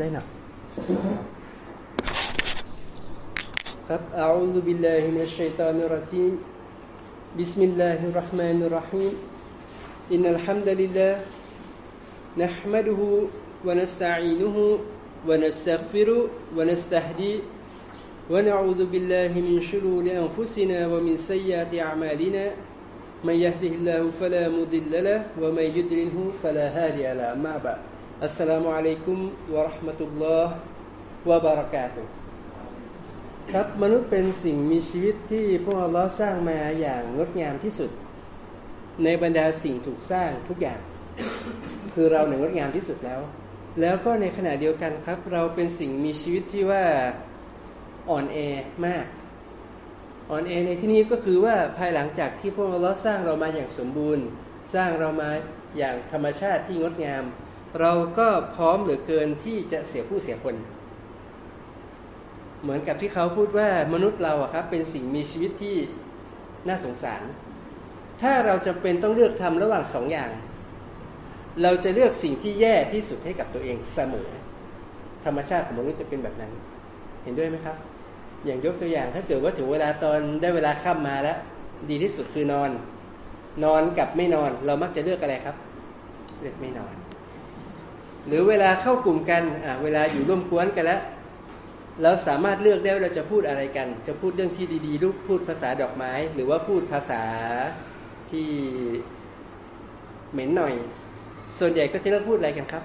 ได้หนักครับأعوذ بالله من الشيطان الرجيم بسم اللهร อัสสลามุอะลัยกุมวะราะห์มะตุลลอฮ์วะบารักาตุครับมนุษย์เป็นสิ่งมีชีวิตที่พระอัลลอฮ์สร้างมาอย่างงดงามที่สุด ในบรรดาสิ่งถูกสร้างทุกอย่าง คือเราหนึ่งงดงามที่สุดแล้ว แล้วก็ในขณะเดียวกันครับ เราเป็นสิ่งมีชีวิตที่ว่าอ่อนแอมากอ่อนแอในที่นี้ก็คือว่าภายหลังจากที่พระอัลลอฮ์สร้างเรามาอย่างสมบูรณ์ สร้างเรามาอย่างธรรมชาติที่งดงาม เราก็พร้อมเหลือเกินที่จะเสียผู้เสียคน เหมือนกับที่เขาพูดว่ามนุษย์เราอะครับ เป็นสิ่งมีชีวิตที่น่าสงสาร ถ้าเราจะเป็นต้องเลือกทำระหว่างสองอย่าง เราจะเลือกสิ่งที่แย่ที่สุดให้กับตัวเองเสมอ ธรรมชาติของมนุษย์จะเป็นแบบนั้น เห็นด้วยไหมครับ อย่างยกตัวอย่างถ้าเกิดว่าถึงเวลาตอนได้เวลาค่ำมาแล้ว ดีที่สุดคือนอน นอนกับไม่นอน เรามักจะเลือกอะไรครับ เลือกไม่นอน หรือเวลาเข้ากลุ่มกันเวลาอยู่ร่วมกวนกันแล้ว เราสามารถเลือกได้ว่าเราจะพูดอะไรกัน จะพูดเรื่องที่ดีๆลูกพูดภาษาดอกไม้ หรือว่าพูดภาษาที่เหม็นหน่อย ส่วนใหญ่ก็จะเลือกพูดอะไรกันครับ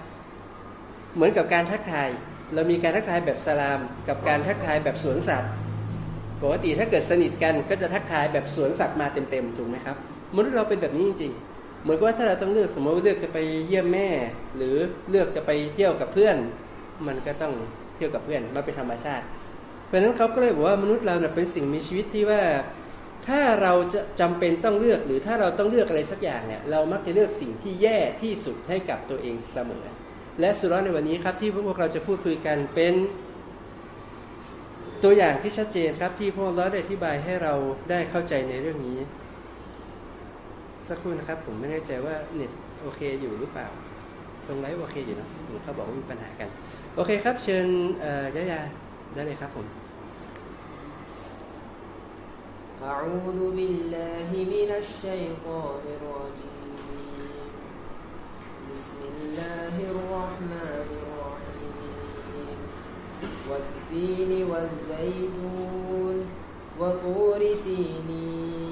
เหมือนกับการทักทาย เรามีการทักทายแบบสลาม กับการทักทายแบบสวนสัตว์ปกติถ้าเกิดสนิทกันก็จะทักทายแบบสวนสัตว์มาเต็มๆถูกไหมครับมนุษย์เราเป็นแบบนี้จริงๆ เหมือนกับว่าถ้าเราต้องเลือกสมมติว่าเลือกจะไปเยี่ยมแม่ หรือเลือกจะไปเที่ยวกับเพื่อน มันก็ต้องเที่ยวกับเพื่อนมันเป็นธรรมชาติ เพราะฉะนั้นเขาก็เลยบอกว่ามนุษย์เราเป็นสิ่งมีชีวิตที่ว่า ถ้าเราจะจำเป็นต้องเลือกหรือถ้าเราต้องเลือกอะไรสักอย่างเนี่ยเรามักจะเลือกสิ่งที่แย่ที่สุดให้กับตัวเองเสมอ และสุรในวันนี้ครับที่พวกเราจะพูดคุยกันเป็นตัวอย่างที่ชัดเจนครับที่พวกเราได้อธิบายให้เราได้เข้าใจในเรื่องนี้ สักครู่นะครับ ผมไม่แน่ใจว่าเน็ตโอเคอยู่หรือเปล่า ตรงไลฟ์โอเคอยู่นะเขาบอกว่ามีปัญหากัน โอเคครับ เชิญยายาได้เลยครับผม أعوذ بالله من الشيطان الرجيم بسم الله الرحمن الرحيم والتين والزيتون وطور سينين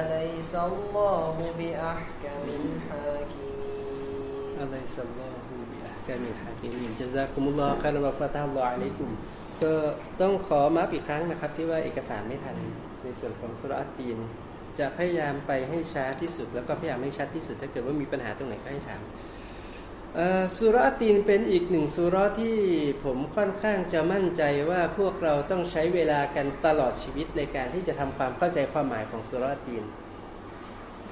أليس الله بأحكم الحاكمين أليس الله بأحكم الحاكمين جزاكم الله خيرا وفتح الله عليكم ก็ต้องขอมาอีกครั้งนะครับที่ว่าเอกสารไม่ทันในส่วนของสุรอัตตีนจะพยายามไปให้ช้าที่สุด แล้วก็พยายามให้ชัดที่สุด ถ้าเกิดว่ามีปัญหาตรงไหนก็ให้ถาม สุรตีนเป็นอีกหนึ่งสุรที่ผมค่อนข้างจะมั่นใจว่าพวกเราต้องใช้เวลากันตลอดชีวิตในการที่จะทำความเข้าใจความหมายของสุรตีน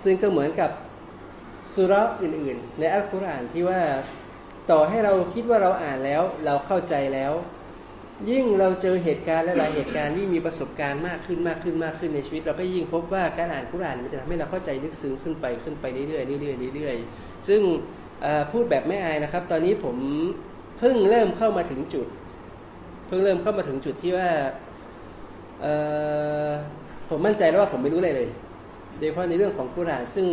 ซึ่งก็เหมือนกับสุรอื่นๆ ในอัลกุรอานที่ว่าต่อให้เราคิดว่าเราอ่านแล้วเราเข้าใจแล้ว ยิ่งเราเจอเหตุการณ์และหลายเหตุการณ์ที่มีประสบการณ์มากขึ้นมากขึ้นมากขึ้นในชีวิต เราก็ยิ่งพบว่าการอ่านกุรอานมันจะทำให้เราเข้าใจลึกซึ้งขึ้นไปขึ้นไปเรื่อยๆเรื่อยๆเรื่อยๆซึ่ง พูดแบบไม่อายนะครับ ตอนนี้ผมเพิ่งเริ่มเข้ามาถึงจุด เพิ่งเริ่มเข้ามาถึงจุดที่ว่าผมมั่นใจแล้วว่าผมไม่รู้อะไรเลยโดยเฉพาะในเรื่องของกุรานซึ่ง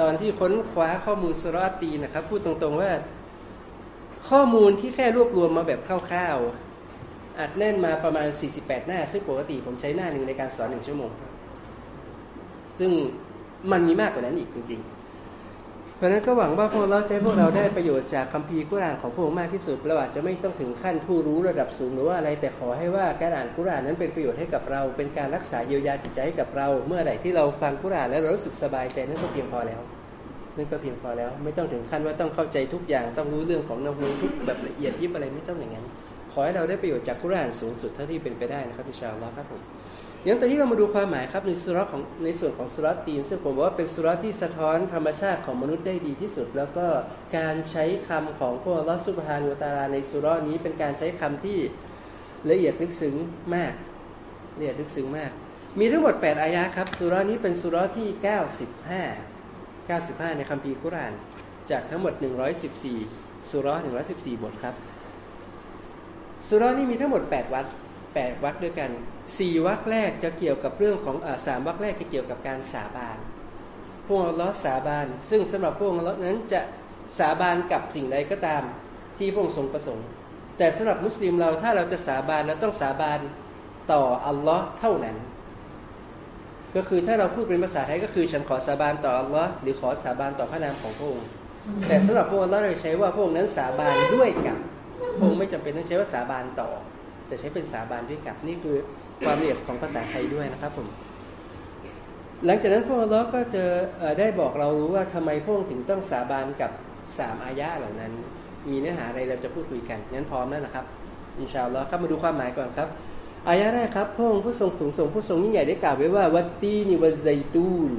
ตอนที่ค้นคว้าข้อมูลสุรตีนะครับ พูดตรงๆว่า ข้อมูลที่แค่รวบรวมมาแบบคร่าวๆอัดแน่นมาประมาณ 48 หน้า ซึ่งปกติผมใช้หน้าหนึ่งในการสอนหนึ่งชั่วโมง ซึ่งมันมีมากกว่านั้นอีกจริง ๆ ราะนั้นก็หวังว่าพวกเราใช้พวกเราได้ประโยชน์จากคัมภีร์กุรานของพวกมากที่สุดเราอาจจะไม่ต้องถึงขั้นผู้รู้ระดับสูงหรือว่าอะไรแต่ขอให้ว่าการอ่านกุรานนั้นเป็นประโยชน์ให้กับเรา เป็นการรักษาเยียวยาจิตใจให้กับเรา เมื่อไหร่ที่เราฟังกุรานแล้วเรารู้สึกสบายใจนั่นก็เพียงพอแล้วนั่นก็เพียงพอแล้ว ไม่ต้องถึงขั้นว่าต้องเข้าใจทุกอย่างต้องรู้เรื่องของนำูทุกแบบละเอียดยิบอะไรไม่ต้องอย่างนั้นขอให้เราได้ประโยชน์จากกุรานสูงสุดเท่าที่เป็นไปได้นะครับอินชาอัลอครับผม ย่างตอนนี้เรามาดูความหมายครับในสุรของในส่วนของสุรตีน ซึ่งผมว่าเป็นสุรที่สะท้อนธรรมชาติของมนุษย์ได้ดีที่สุด แล้วก็การใช้คำของพวกอัลอสุบฮานุตาลาในสุรนี้เป็นการใช้คำที่ละเอียดลึกซึ้งมากละเอียดลึกซึ้งมาก มีทั้งหมด 8 อายะครับสุรนี้เป็นสุรที่ 95 95 ในคัมภีร์กุราน จากทั้งหมด 114 สุร114 บทครับ สุรนี้มีทั้งหมด 8 วัด 8วักด้วยกัน 4วักแรกจะเกี่ยวกับเรื่องของอสามวักแรกจะเกี่ยวกับการสาบานพวกอัลลอสาบาน ซึ่งสำหรับพวกอัลลอนั้นจะสาบานกับสิ่งใดก็ตามที่พระองค์ทรงประสงค์ แต่สำหรับมุสลิมเราถ้าเราจะสาบานเราต้องสาบานต่ออัลลอฮ์เท่านั้น ก็คือถ้าเราพูดเป็นภาษาไทยก็คือฉันขอสาบานต่ออัลลอฮ์หรือขอสาบานต่อพระนามของพระองค์แต่สำหรับพวกอัลลอเราใช้ว่าพวกนั้นสาบานด้วยกับพระองค์ไม่จำเป็นต้องใช้ว่าสาบานต่อ แต่ใช้เป็นสาบานด้วยกับนี่คือความละเอียดของภาษาไทยด้วยนะครับผมหลังจากนั้นพวกเราก็จะได้บอกเรารู้ว่าทำไมพวกถึงต้องสาบานกับสามอายะเหล่านั้น มีเนื้อหาอะไรเราจะพูดคุยกันงั้นพร้อมแล้วนะครับอินชาอัลลอฮ์ครับมาดูความหมายก่อนครับอายะแรกครับพระองค์ผู้ทรงสูงส่งผู้ทรงยิ่งใหญ่ได้กล่าวไว้ว่า วัตตีนิวัไซตูน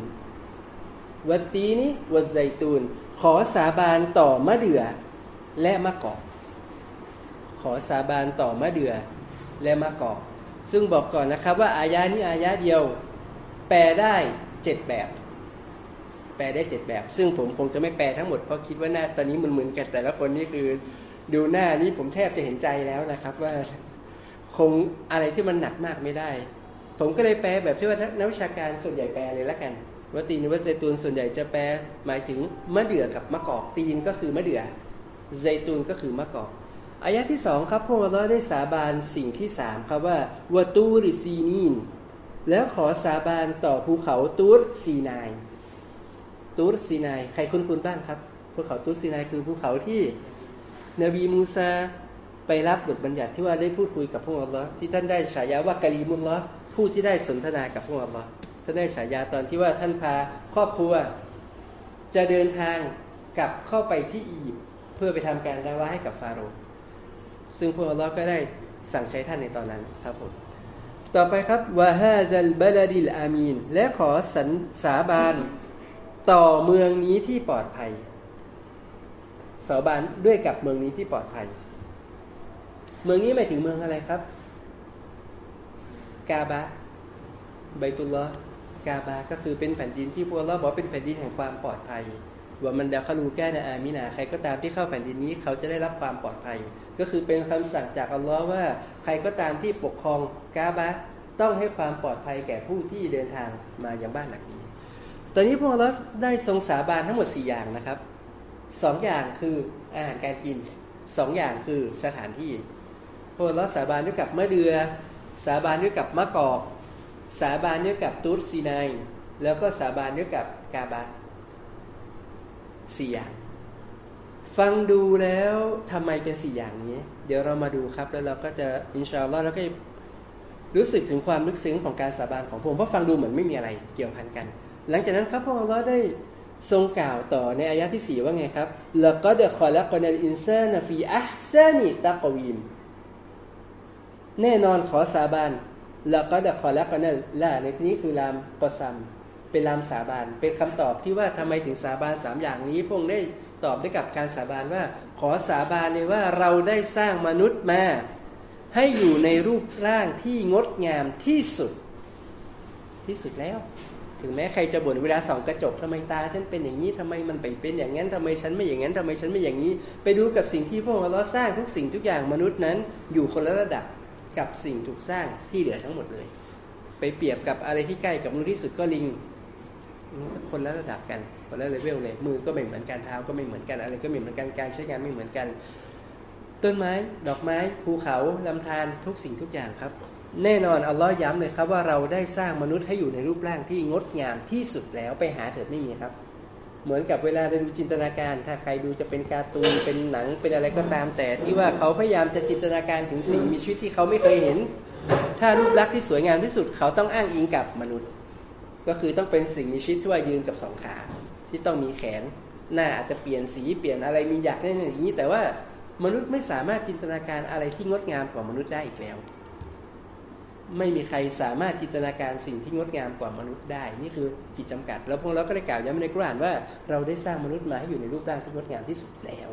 วัตตีนิวัไซตูน ขอสาบานต่อมะเดื่อและมะกอกขอสาบานต่อมะเดื่อ และมะกอก ซึ่งบอกก่อนนะครับว่าอายานี้อายาเดียว แปลได้เจ็ดแบบ แปลได้เจ็ดแบบ ซึ่งผมคงจะไม่แปลทั้งหมดเพราะคิดว่าหน้าตอนนี้มันเหมือนกันแต่ละคนนี่คือดูหน้านี้ผมแทบจะเห็นใจแล้วนะครับว่าคงอะไรที่มันหนักมากไม่ได้ ผมก็เลยแปลแบบที่ว่านักวิชาการส่วนใหญ่แปลเลยละกันว่าตีนว่าเซตูนส่วนใหญ่จะแปลหมายถึงมะเดื่อกับมะกอกตีนก็คือมะเดื่อเซตูนก็คือมะกอก อายะที่สองครับพวกเราได้สาบานสิ่งที่สามครับว่าวตูริซีนีนแล้วขอสาบานต่อภูเขาตูรซีนายตูรซีนายใครคุ้นคุ้นบ้างครับภูเขาตูรซีนายคือภูเขาที่นบีมูซาไปรับบทบัญญัติที่ว่าได้พูดคุยกับพวกเราที่ท่านได้ฉายาว่ากะลีมุลละผู้ที่ได้สนทนากับพวกเราท่านได้ฉายาตอนที่ว่าท่านพาครอบครัว จะเดินทางกลับเข้าไปที่อียิปต์เพื่อไปทำการดาวะให้กับฟาโรห์ ซึ่งพวกเราก็ได้สั่งใช้ท่านในตอนนั้นครับผมต่อไปครับวะฮาซัลบลาดิลอามีน และขอสันสาบานต่อเมืองนี้ที่ปลอดภัย สาบานด้วยกับเมืองนี้ที่ปลอดภัย เมืองนี้หมายถึงเมืองอะไรครับ กาบะไบตุลลอ์กาบาก็คือเป็นแผ่นดินที่พวกเราบอกเป็นแผ่นดินแห่งความปลอดภัย ว่ามันดาคารูแก้นะอามินาใครก็ตามที่เข้าแผ่นดินนี้เขาจะได้รับความปลอดภัย ก็คือเป็นคำสั่งจากอัลลอฮ์ว่าใครก็ตามที่ปกครองกาบะต้องให้ความปลอดภัยแก่ผู้ที่เดินทางมาย่างบ้านหลังนี้ ตอนนี้พวกเราได้ทรงสาบานทั้งหมด 4 อย่างนะครับสองอย่างคืออาหารการกินสองอย่างคือสถานที่ พวกเราสาบานด้วยกับมะเดือ สาบานด้วยกับมะกอก สาบานด้วยกับตูรซีนายแล้วก็สาบานด้วยกับกาบา สี่อย่าง ฟังดูแล้วทำไมเป็นสี่อย่างนี้ เดี๋ยวเรามาดูครับ แล้วเราก็จะإن شاء اللهแล้วก็รู้สึกถึงความลึกซึ้งของการสาบานของพระองค์เพราะฟังดูเหมือนไม่มีอะไรเกี่ยวพันกัน หลังจากนั้นครับพระองค์ได้ทรงกล่าวต่อในอายะที่สี่ว่าไงครับلقد خلقنا الإنسان في أحسن تقويمแน่นอนขอสาบานلقد خلقنا ละในที่นี้คือلام قسم เป็นลามสาบาน เป็นคำตอบที่ว่าทำไมถึงสาบานสามอย่างนี้พระองค์ได้ตอบได้กับการสาบานว่า ขอสาบานเลยว่าเราได้สร้างมนุษย์มา ให้อยู่ในรูปร่างที่งดงามที่สุด ที่สุดแล้ว ถึงแม้ใครจะบ่นเวลาส่องกระจกทำไมตาฉันเป็นอย่างนี้ทำไมมันไปเป็นอย่างนั้นทำไมฉันไม่อย่างนั้นทำไมฉันไม่อย่างนี้ ไปดูกับสิ่งที่พวกเราสร้างทุกสิ่งทุกอย่างมนุษย์นั้น อยู่คนละระดับกับสิ่งถูกสร้างที่เหลือทั้งหมดเลย ไปเปรียบกับอะไรที่ใกล้กับมนุษย์ที่สุดก็ลิง คนละระดับกันคนละเลเวลเลยมือก็ไม่เหมือนกันเท้าก็ไม่เหมือนกันอะไรก็ไม่เหมือนกันการใช้งานไม่เหมือนกัน ต้นไม้ดอกไม้ภูเขาลำธารทุกสิ่งทุกอย่างครับ แน่นอนอัลลอฮ์ย้ำเลยครับว่าเราได้สร้างมนุษย์ให้อยู่ในรูปร่างที่งดงามที่สุดแล้วไปหาเถิดไม่มีครับ เหมือนกับเวลาเราดูจินตนาการ ถ้าใครดูจะเป็นการ์ตูนเป็นหนังเป็นอะไรก็ตามแต่ที่ว่าเขาพยายามจะจินตนาการถึงสิ่งมีชีวิตที่เขาไม่เคยเห็น ถ้ารูปลักษณ์ที่สวยงามที่สุดเขาต้องอ้างอิงกับมนุษย์ ก็คือต้องเป็นสิ่งมีชีวิตที่ว่ายืนกับสองขา ที่ต้องมีแขน หน้าอาจจะเปลี่ยนสีเปลี่ยนอะไรมีอยากได้อย่างนี้ แต่ว่ามนุษย์ไม่สามารถจินตนาการอะไรที่งดงามกว่ามนุษย์ได้อีกแล้ว ไม่มีใครสามารถจินตนาการสิ่งที่งดงามกว่ามนุษย์ได้ นี่คือกิจจำกัด แล้วพวกเราก็ได้กล่าวย้ำในกุรานว่าเราได้สร้างมนุษย์มาให้อยู่ในรูปร่างที่งดงามที่สุดแล้ว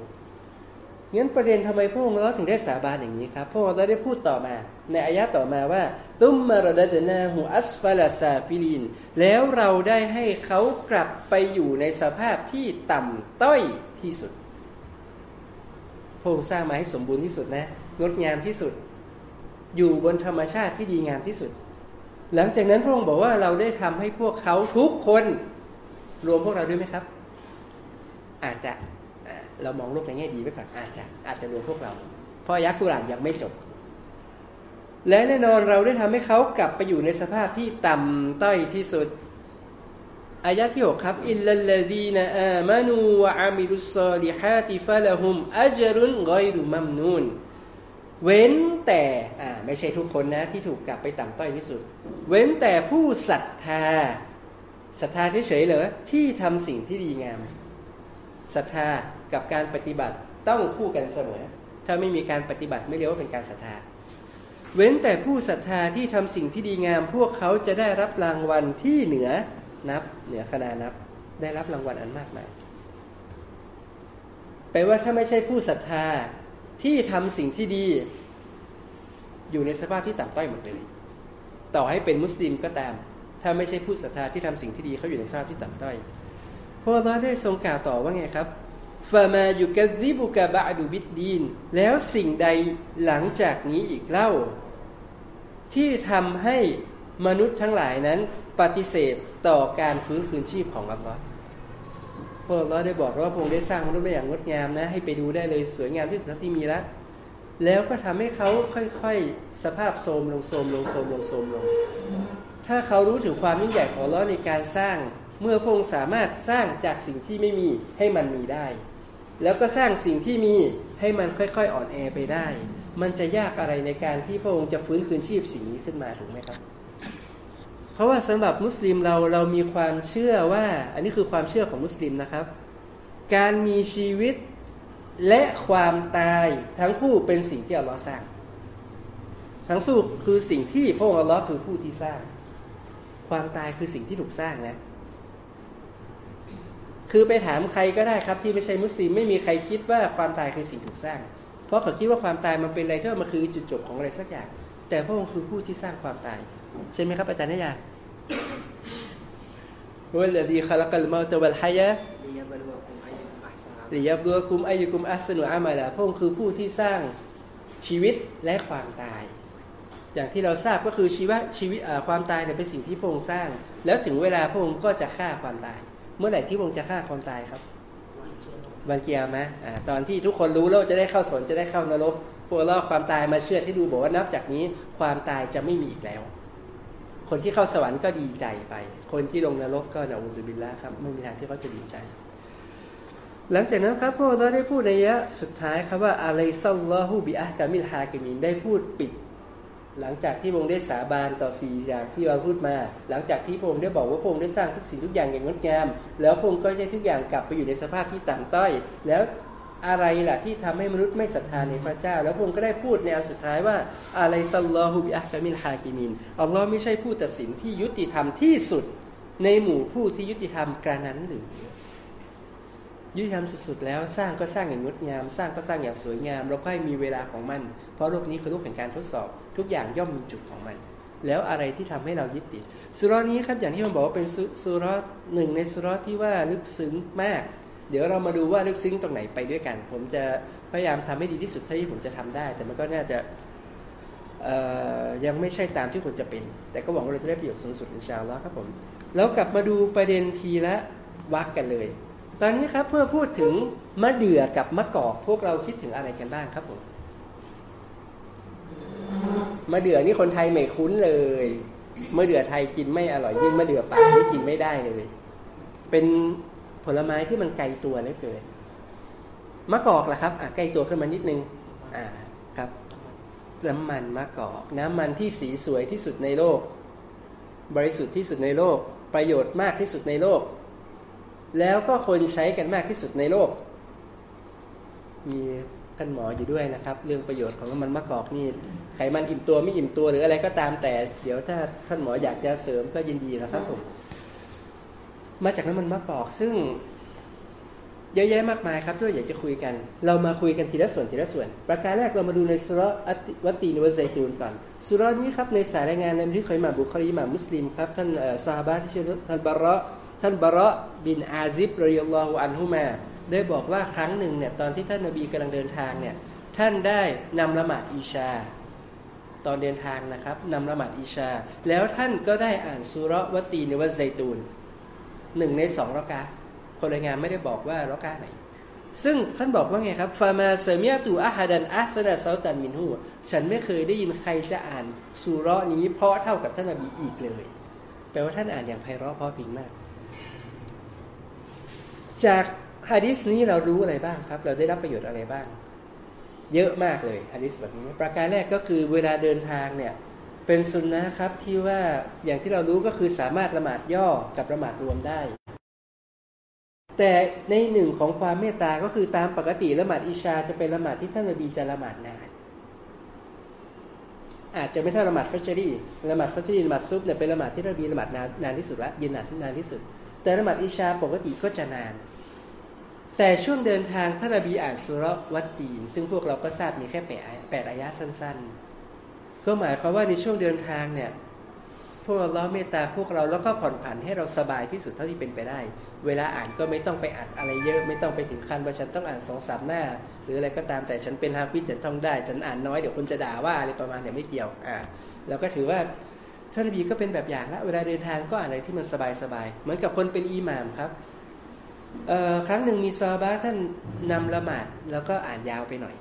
งั้นประเด็นทำไมพวกเราถึงได้สาบานอย่างนี้ครับพวกเราได้พูดต่อมา ในอายะต่อมาว่าثم رددناه أسفل سافلين แล้วเราได้ให้เขากลับไปอยู่ในสภาพที่ต่ำต้อยที่สุดพระองค์สร้างมาให้สมบูรณ์ที่สุดนะงดงามที่สุด อยู่บนธรรมชาติที่ดีงามที่สุด หลังจากนั้นพระองค์บอกว่าเราได้ทำให้พวกเขาทุกคน รวมพวกเราด้วยไหมครับ อาจจะ เรามองโลกในแง่ดีไว้ก่อนอาจจะอาจจะรวมพวกเรา เพราะยักษ์กุรานยังไม่จบ และแน่นอนเราได้ทำให้เขากลับไปอยู่ในสภาพที่ต่ำต้อยที่สุดอายะที่หกครับอิลลัลลดีนอามานูวะอามิลุสซาลิฮาติฟะละฮุมอัจรุนกอยรุมัมนูนเว้นแต่อ่าไม่ใช่ทุกคนนะที่ถูกกลับไปต่ำต้อยที่สุด เว้นแต่ผู้ศรัทธาศรัทธาเฉยๆเลยที่ทำสิ่งที่ดีงามศรัทธา กับการปฏิบัติต้องคู่กันเสมอ ถ้าไม่มีการปฏิบัติไม่เรียกว่าเป็นการศรัทธา เว้นแต่ผู้ศรัทธาที่ทำสิ่งที่ดีงาม พวกเขาจะได้รับรางวัลที่เหนือนับเหนือคณะนับ ได้รับรางวัลอันมากมายแปลว่าถ้าไม่ใช่ผู้ศรัทธาที่ทำสิ่งที่ดี อยู่ในสภาพที่ต่ำต้อยหมดเลย ต่อให้เป็นมุสลิมก็ตาม ถ้าไม่ใช่ผู้ศรัทธาที่ทำสิ่งที่ดีเขาอยู่ในสภาพที่ต่ำต้อยพระเราได้ทรงกล่าวต่อว่าไงครับ ฟามาอยู่กัดิบุกะบะดูบิดดีน แล้วสิ่งใดหลังจากนี้อีกเล่า ที่ทำให้มนุษย์ทั้งหลายนั้นปฏิเสธต่อการฟื้นคืนชีพของอัลลอฮ์พวกเราได้บอกว่าพระองค์ได้สร้างมนุษย์มาอย่างงดงามนะ ให้ไปดูได้เลยสวยงามที่สุดที่มีแล้วแล้วก็ทำให้เขาค่อยๆ สภาพโทมลงโทมลงโทมลงโทมลง ถ้าเขารู้ถึงความยิ่งใหญ่ของอัลลอฮ์ในการสร้าง เมื่อพระองค์สามารถสร้างจากสิ่งที่ไม่มีให้มันมีได้ แล้วก็สร้างสิ่งที่มีให้มันค่อยๆอ่อนแอไปได้ มันจะยากอะไรในการที่พระองค์จะฟื้นคืนชีพสิ่งนี้ขึ้นมาถูกไหมครับ เพราะว่าสำหรับมุสลิมเราเรามีความเชื่อว่า อันนี้คือความเชื่อของมุสลิมนะครับ การมีชีวิตและความตายทั้งคู่เป็นสิ่งที่อัลลอฮ์สร้าง ทั้งสู้คือสิ่งที่พระองค์อัลลอฮ์คือผู้ที่สร้าง ความตายคือสิ่งที่ถูกสร้างนะ คือไปถามใครก็ได้ครับที่ไม่ใช่มุสลิมไม่มีใครคิดว่าความตายคือสิ่งถูกสร้าง เพราะเขาคิดว่าความตายมันเป็นอะไรที่มันคือจุดจบของอะไรสักอย่าง แต่พระองค์คือผู้ที่สร้างความตาย ใช่ไหมครับอาจารย์นิยาวัลลีขลักลมาตวัลฮยะลียับลัวคุมอายุคุมอัสนุอามาลาพระองค์คือผู้ที่สร้างชีวิตและความตาย อย่างที่เราทราบก็คือชีวะชีวิตความตายเป็นสิ่งที่พระองค์สร้าง แล้วถึงเวลาพระองค์ก็จะฆ่าความตาย เมื่อไหร่ที่พระองค์จะฆ่าความตายครับวันเกียร์ไหมตอนที่ทุกคนรู้แล้วจะได้เข้าสนจะได้เข้านรกพวกเราความตายมาเชื่อที่ดูบอกว่านับจากนี้ความตายจะไม่มีอีกแล้ว คนที่เข้าสวรรค์ก็ดีใจไป คนที่ลงนรกก็นะอุบิบิลละครับไม่มีทางที่เขาจะดีใจ หลังจากนั้นครับพวกเราได้พูดในยะสุดท้ายครับว่าอะไรซัลลอฮูบิอักามิลฮากิมินได้พูดปิด หลังจากที่พระองค์ได้สาบานต่อสี่อย่างที่เราพูดมา หลังจากที่พระองค์ได้บอกว่าพระองค์ได้สร้างทุกสิ่งทุกอย่างอย่างงดงาม แล้วพระองค์ก็ใช้ทุกอย่างกลับไปอยู่ในสภาพที่ต่ำต้อย แล้วอะไรล่ะที่ทำให้มนุษย์ไม่ศรัทธาในพระเจ้า แล้วพระองค์ก็ได้พูดในอันสุดท้ายว่าอะไรซัลลอฮุบิอัคมินฮากิมินอัลลอฮ์ไม่ใช่ผู้ตัดสินที่ยุติธรรมที่สุด ในหมู่ผู้ที่ยุติธรรมกระนั้นหรือ ยุติธรรมสุดๆแล้วสร้างก็สร้างอย่างงดงาม สร้างก็สร้างอย่างสวยงามเราก็ให้มีเวลาของมัน เพราะโลกนี้คือโลกแห่งการทดสอบ ทุกอย่างย่อมมีจุดของมัน แล้วอะไรที่ทำให้เรายึดติดสุรนี้ครับอย่างที่ผมบอกว่าเป็นสุรหนึ่งในสุรที่ว่าลึกซึ้งมาก เดี๋ยวเรามาดูว่าลึกซึ้งตรงไหนไปด้วยกัน ผมจะพยายามทำให้ดีที่สุดเท่าที่ผมจะทำได้ แต่มันก็น่าจะยังไม่ใช่ตามที่ควรจะเป็น แต่ก็หวังว่าเราจะได้ประโยชน์สูงสุดอินชาอัลลอฮ์ครับผมแล้วกลับมาดูประเด็นทีละวักกันเลย ตอนนี้ครับเพื่อพูดถึงมะเดื่อกับมะกอกพวกเราคิดถึงอะไรกันบ้างครับผมมะเดื่อนี่คนไทยไม่คุ้นเลยมะเดื่อไทยกินไม่อร่อยยิ่งมะเดื่อป่าที่กินไม่ได้เลย เป็นผลไม้ที่มันไกลตัวเหลือเกินมะกอกล่ะครับอะใกล้ตัวขึ้นมานิดนึง อ่าครับ น้ำมันมะกอก น้ำมันที่สีสวยที่สุดในโลก บริสุทธิ์ที่สุดในโลก ประโยชน์มากที่สุดในโลก แล้วก็คนใช้กันมากที่สุดในโลก มีท่านหมออยู่ด้วยนะครับ เรื่องประโยชน์ของน้ำมันมะกอกนี่ไขมันอิ่มตัวไม่อิ่มตัวหรืออะไรก็ตามแต่ เดี๋ยวถ้าท่านหมออยากจะเสริมก็ยินดีนะครับผมมาจากน้ำมันมะกอกซึ่งเยอะแยะมากมายครับที่เราอยากจะคุยกัน เรามาคุยกันทีละส่วนทีละส่วน ประการแรกเรามาดูในสุรวัตีนวะไซตูนก่อน สุรนี้ครับในสายรายงานในที่เคยมาบุคลีมามุสลิมครับท่านซาฮาบะที่ชื่อท่านบาระ ท่านบาระบินอาซิบรอยลอฮุอันฮุมา ได้บอกว่าครั้งหนึ่งเนี่ยตอนที่ท่านนบีกำลังเดินทางเนี่ยท่านได้นำละหมาดอิชา ตอนเดินทางนะครับนำละหมาดอิชา แล้วท่านก็ได้อ่านสุรวตีนวะไซตูนหนึ่งในสองรากาคนรายงานไม่ได้บอกว่ารากาไหน ซึ่งท่านบอกว่าไงครับฟามาเซเมียตูอาฮัดันอัสนาซาตันมินหูฉันไม่เคยได้ยินใครจะอ่านสุรนี้เพราะเท่ากับท่านนบีอีกเลย แปลว่าท่านอ่านอย่างไพเราะเพราะพิงมาก จากฮะดิษนี้เรารู้อะไรบ้างครับ เราได้รับประโยชน์อะไรบ้าง เยอะมากเลยฮะดิษแบบนี้ ประการแรกก็คือเวลาเดินทางเนี่ยเป็นสุนนะครับที่ว่าอย่างที่เรารู้ก็คือสามารถละหมาดย่อกับละหมาดรวมได้ แต่ในหนึ่งของความเมตตาก็คือตามปกติละหมาดอิชาจะเป็นละหมาดที่ท่านนบีจะละหมาดนานอาจจะไม่เท่าละหมาดฟัจรีละหมาดฟัจรีละหมาดซุบเนี่ยเป็นละหมาดที่ท่านนบีละหมาดนานนานที่สุดละยืนนานนานที่สุด แต่ละหมาดอิชาปกติก็จะนาน แต่ช่วงเดินทางท่านอบีอ่านสุรวัตตีน ซึ่งพวกเราก็ทราบมีแค่แปดอายะสั้น ๆ ก็หมายความว่าในช่วงเดินทางเนี่ยพวกเราเมตตาพวกเราแล้วก็ผ่อนผันให้เราสบายที่สุดเท่าที่เป็นไปได้ เวลาอ่านก็ไม่ต้องไปอ่านอะไรเยอะ ไม่ต้องไปถึงขั้นว่าฉันต้องอ่านสองสามหน้า หรืออะไรก็ตามแต่ฉันเป็นฮาฟิซฉันท่องได้ ฉันอ่านน้อยเดี๋ยวคนจะด่าว่าอะไรประมาณนี้ไม่เกี่ยวอ่าเราก็ถือว่าท่านอบีก็เป็นแบบอย่างละเวลาเดินทางก็อ่านอะไรที่มันสบายๆเหมือนกับคนเป็นอิหม่ามครับ ครั้งหนึ่งมีซอบาท่านนำละหมาดแล้วก็อ่านยาวไปหน่อย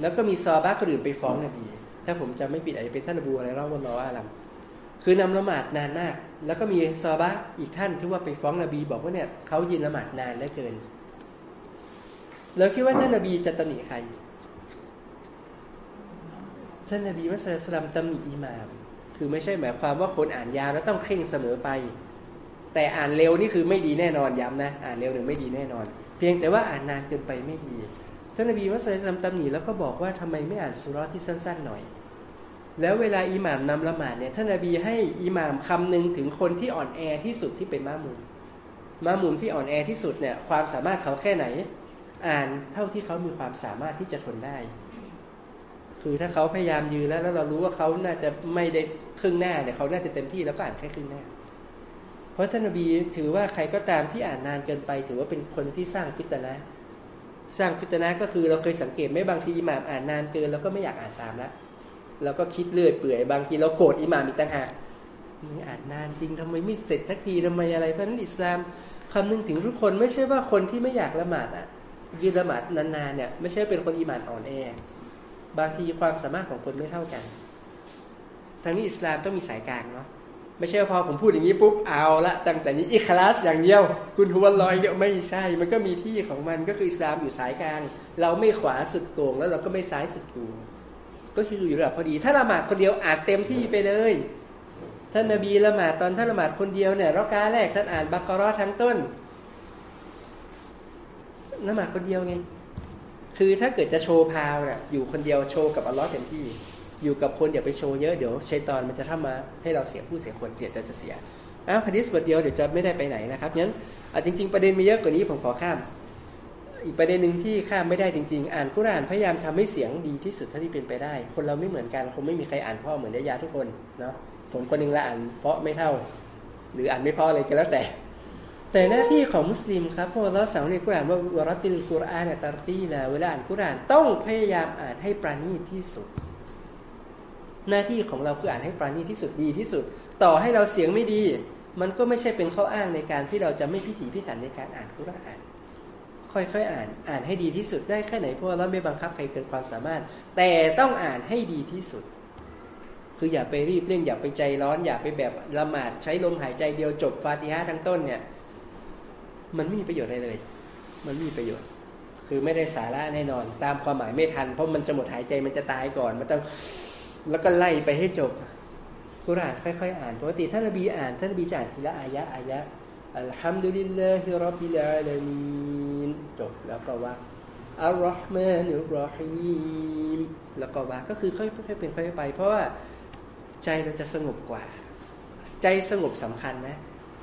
แล้วก็มีซอบาคนอื่นไปฟ้องนบีถ้าผมจำไม่ผิดอาจจะเป็นท่านอบูอะไรเล่าวันมาว่าลำคือนำละหมาดนานมาก แล้วก็มีซอบาอีกท่านที่ว่าไปฟ้องนบี บอกว่าเนี่ยเขายืนละหมาดนานได้เกินแล้วคิดว่าท่านนบีจะตำหนิใครท่านนบีมุสลิมตำหนิอิหมาม คือไม่ใช่หมายความว่าคนอ่านยาวแล้วต้องเข่งเสมอไป แต่อ่านเร็วนี่คือไม่ดีแน่นอนย้ำนะ อ่านเร็วหรือไม่ดีแน่นอน เพียงแต่ว่าอ่านนานเกินไปไม่ดีท่านนบีมุสลิมตำหนิแล้วก็บอกว่าทำไมไม่อ่านสุรที่สั้นๆหน่อย แล้วเวลาอิหม่ามนำละหมาดเนี่ยท่านนบีให้อิหม่ามคำนึงถึงคนที่อ่อนแอที่สุดที่เป็นม้ามุมม้ามุมที่อ่อนแอที่สุดเนี่ยความสามารถเขาแค่ไหน อ่านเท่าที่เขามีความสามารถที่จะทนได้ คือถ้าเขาพยายามยืนแล้วแล้วเรารู้ว่าเขาน่าจะไม่ได้ครึ่งหน้าเนี่ยเขาน่าจะเต็มที่แล้วก็อ่านแค่ครึ่งหน้า เพราะท่านนบีถือว่าใครก็ตามที่อ่านนานเกินไป ถือว่าเป็นคนที่สร้างฟิตนะสร้างฟิตนะก็คือเราเคยสังเกตไหมบางทีอิหม่ามอ่านนานเกินแล้วก็ไม่อยากอ่านตามแล้วเราก็คิดเลื่อยเปื่อยบางทีเราโกรธอิหม่ามอีกต่างหากนี่อ่านนานจริงทำไมไม่เสร็จทักทีทำไมอะไรเพราะนั้นอิสลามคำนึงถึงทุกคนไม่ใช่ว่าคนที่ไม่อยากละหมาดอะยืนละหมาดนานๆเนี่ยไม่ใช่เป็นคนอิหม่านอ่อนแอบางทีความสามารถของคนไม่เท่ากันทางนี้อิสลามต้องมีสายกลางเนาะ ไม่ใช่พอผมพูดอย่างนี้ปุ๊บเอาละตั้งแต่นี้อิคลาสอย่างเดียว คุณทวนลอยเดียวไม่ใช่ มันก็มีที่ของมันก็คืออิสลามอยู่สายกลางเราไม่ขวาสุดโกงแล้วเราก็ไม่ซ้ายสุดโกงก็คืออยู่ระดับพอดี ถ้าละหมาดคนเดียวอาจเต็มที่ไปเลยท่านนบีละหมาดตอนท่านละหมาดคนเดียวเนี่ยรักาแรกท่านอ่านบักกรอทั้งต้นละหมาดคนเดียวไงคือถ้าเกิดจะโชว์พาวเนี่ยอยู่คนเดียวโชว์กับอัลลอฮ์เต็มที่ อยู่กับคนอย่าไปโชว์เยอะเดี๋ยวชัยตอนมันจะทำมาให้เราเสียผู้เสียคนเกลียดจะจะเสียอ้าวฮะดิษบทเดียวเดี๋ยวจะไม่ได้ไปไหนนะครับงั้นจริง ๆ ประเด็นมีเยอะกว่านี้ผมขอข้าม อีกประเด็นหนึ่งที่ข้ามไม่ได้จริง ๆ อ่านกุรานพยายามทำให้เสียงดีที่สุดเท่าที่เป็นไปได้ คนเราไม่เหมือนกันคงไม่มีใครอ่านพ่อเหมือนยายาทุกคนเนาะผมคนนึงละอ่านเพราะไม่เท่า หรืออ่านไม่พอเลยก็แล้วแต่ แต่หน้าที่ของมุสลิมครับพวกเราสาวในกุรานว่าวรติลกุรอานตารตีนะเวลาอ่านกุรานต้องพยายามอ่านให้ปราณีตที่สุด หน้าที่ของเราคืออ่านให้ปราณีที่สุดดีที่สุด ต่อให้เราเสียงไม่ดี มันก็ไม่ใช่เป็นข้ออ้างในการที่เราจะไม่พิถีพิถันในการอ่านกุรอานค่อยๆอ่าน อ่านให้ดีที่สุดได้แค่ไหนเพราะเราไม่บังคับใครเกินความสามารถ แต่ต้องอ่านให้ดีที่สุด คืออย่าไปรีบเร่งอย่าไปใจร้อน อย่าไปแบบละหมาดใช้ลมหายใจเดียวจบฟาติฮะทั้งต้นเนี่ย มันไม่มีประโยชน์อะไรเลย มันไม่มีประโยชน์ คือไม่ได้สาระแน่นอน ตามความหมายไม่ทัน เพราะมันจะหมดหายใจมันจะตายก่อนมันต้อง แล้วก็ไล่ไปให้จบกุรานค่อยๆ อ่านปกติท่านนบีอ่านท่านนบีจะอ่านทีละอายะอายะอัลฮัมดุลิลลาฮิรับบิลอาลามีนจบแล้วก็ว่าอัลลอฮ์มานุรอฮีมแล้วก็ว่าก็คือค่อยๆเป็นค่อยๆไป เพราะว่าใจเราจะสงบกว่า ใจสงบสำคัญนะ